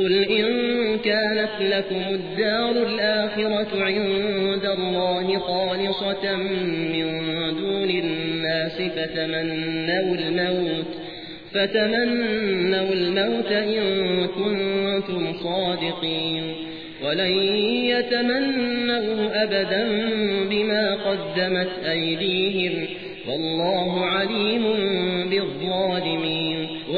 قل إن كانت لكم الدار الآخرة عند الله خالصة من دون الناس فتمنوا الموت فتمنوا الموت إن كنتم صادقين. ولن يتمنوا أبدا بما قدمت أيديهم والله عليم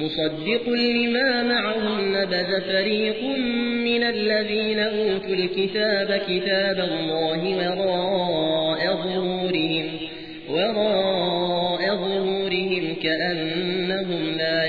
مصدق لما معهم نبذ فريق من الذين أوتوا الكتاب كتاب الله وراء ظهورهم وراء ظهورهم كأنهم لا